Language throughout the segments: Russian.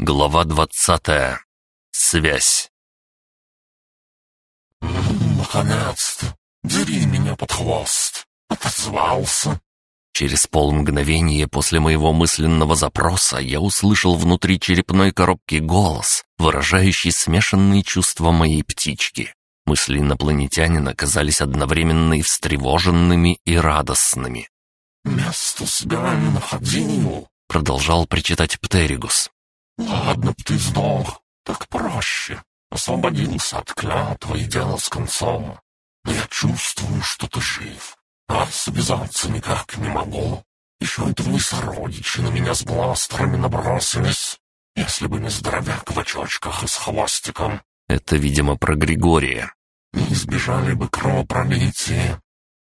Глава 20. Связь. «Наконец-то! Дери меня под хвост! Отозвался!» Через полмгновения после моего мысленного запроса я услышал внутри черепной коробки голос, выражающий смешанные чувства моей птички. Мысли инопланетянина казались одновременно и встревоженными, и радостными. «Место себя не находил!» — продолжал причитать Птеригус. «Ладно б ты знал, так проще. Освободился от клятвы и дело с концом. Но я чувствую, что ты жив, а связаться никак не могу. Еще и твои сородичи на меня с бластерами набросились, если бы не здоровяк в очочках и с хвостиком». Это, видимо, про Григория. «Не избежали бы кровопролития.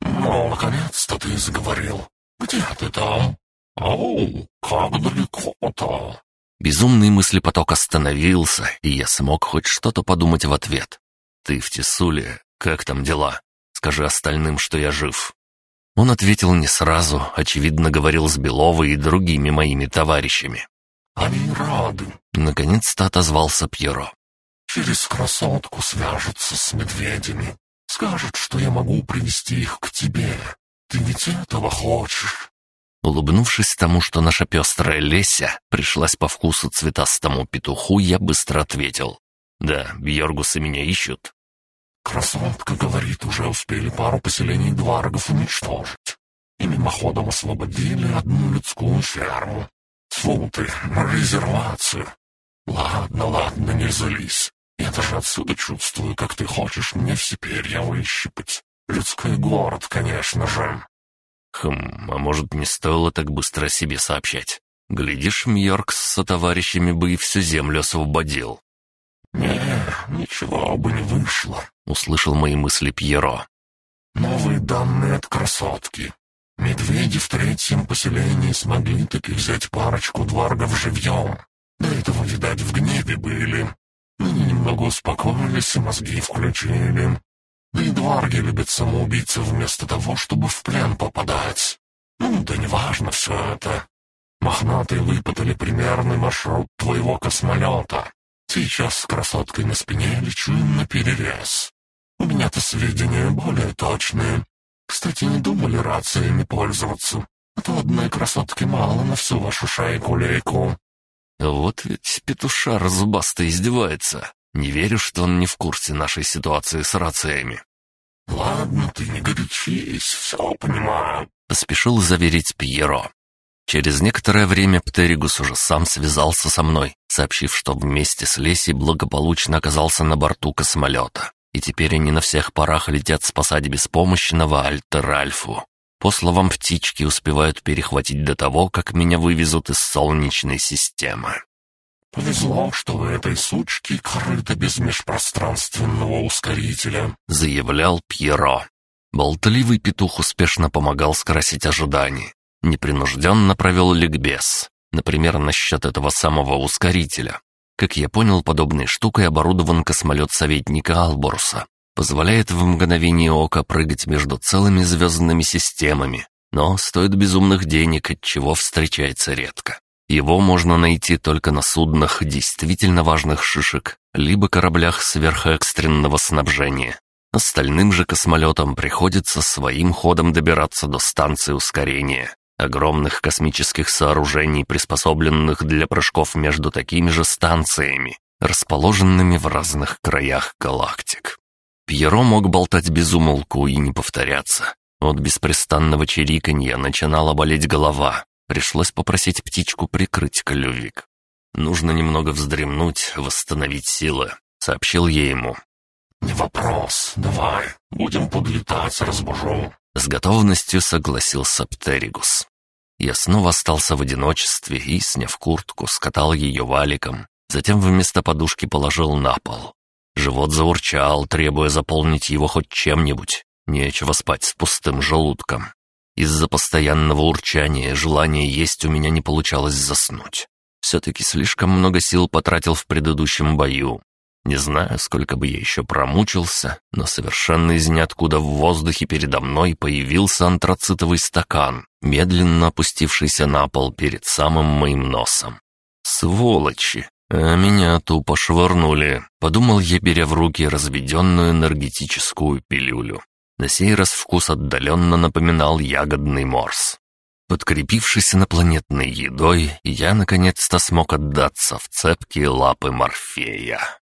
Но, наконец-то ты заговорил. Где ты там? Оу, как далеко-то?» Безумный мыслепоток остановился, и я смог хоть что-то подумать в ответ. «Ты в Тесуле? Как там дела? Скажи остальным, что я жив». Он ответил не сразу, очевидно, говорил с Беловой и другими моими товарищами. «Они рады», — наконец-то отозвался Пьеро. «Через красотку свяжутся с медведями. Скажут, что я могу привести их к тебе. Ты ведь этого хочешь?» Улыбнувшись тому, что наша пестрая Леся пришлась по вкусу цветастому петуху, я быстро ответил. «Да, Бьоргусы меня ищут». «Красотка, говорит, уже успели пару поселений дворгов уничтожить. И мимоходом освободили одну людскую ферму. Тьфу ты, резервацию. Ладно, ладно, не злись. Я даже отсюда чувствую, как ты хочешь мне все перья выщипать. Людской город, конечно же». Хм, а может, не стоило так быстро о себе сообщать? Глядишь, Мьоркс со товарищами бы и всю землю освободил. «Не, ничего бы не вышло», — услышал мои мысли Пьеро. «Новые данные от красотки. Медведи в третьем поселении смогли таки взять парочку дворгов живьем. До этого, видать, в гневе были. Они немного успокоились и мозги включили. Бедварги любят самоубийцы вместо того, чтобы в плен попадать. Ну, да неважно все это. Мохнатые выпытали примерный маршрут твоего космолета. Сейчас с красоткой на спине лечу им на перерез. У меня-то сведения более точные. Кстати, не думали рациями пользоваться. А то одной красотки мало на всю вашу шайку-лейку. А вот ведь петушар зубастый издевается. Не верю, что он не в курсе нашей ситуации с рациями». «Ладно, ты не горячись, все понимаю», — поспешил заверить Пьеро. Через некоторое время Птеригус уже сам связался со мной, сообщив, что вместе с Лесей благополучно оказался на борту космолета. И теперь они на всех парах летят спасать беспомощного Альта Ральфу. По словам птички, успевают перехватить до того, как меня вывезут из Солнечной системы. «Повезло, что у этой сучки крыто без межпространственного ускорителя», — заявлял Пьеро. Болтливый петух успешно помогал скрасить ожидания. Непринужденно провел ликбез, например, насчет этого самого ускорителя. Как я понял, подобной штукой оборудован космолет советника Алборуса. Позволяет в мгновение ока прыгать между целыми звездными системами, но стоит безумных денег, от чего встречается редко. Его можно найти только на суднах действительно важных шишек, либо кораблях сверхэкстренного снабжения. Остальным же космолетам приходится своим ходом добираться до станции ускорения, огромных космических сооружений, приспособленных для прыжков между такими же станциями, расположенными в разных краях галактик. Пьеро мог болтать без умолку и не повторяться. От беспрестанного чириканья начинала болеть голова, Пришлось попросить птичку прикрыть клювик. «Нужно немного вздремнуть, восстановить силы», — сообщил я ему. «Не вопрос, давай, будем подлетать, разбужу», — с готовностью согласился Птеригус. Я снова остался в одиночестве и, сняв куртку, скатал ее валиком, затем вместо подушки положил на пол. Живот заурчал, требуя заполнить его хоть чем-нибудь. Нечего спать с пустым желудком. Из-за постоянного урчания желание есть у меня не получалось заснуть. Все-таки слишком много сил потратил в предыдущем бою. Не знаю, сколько бы я еще промучился, но совершенно из ниоткуда в воздухе передо мной появился антрацитовый стакан, медленно опустившийся на пол перед самым моим носом. «Сволочи! А меня тупо швырнули», — подумал я, беря в руки разведенную энергетическую пилюлю. На сей раз вкус отдаленно напоминал ягодный морс. Подкрепившись инопланетной едой, я наконец-то смог отдаться в цепкие лапы Морфея.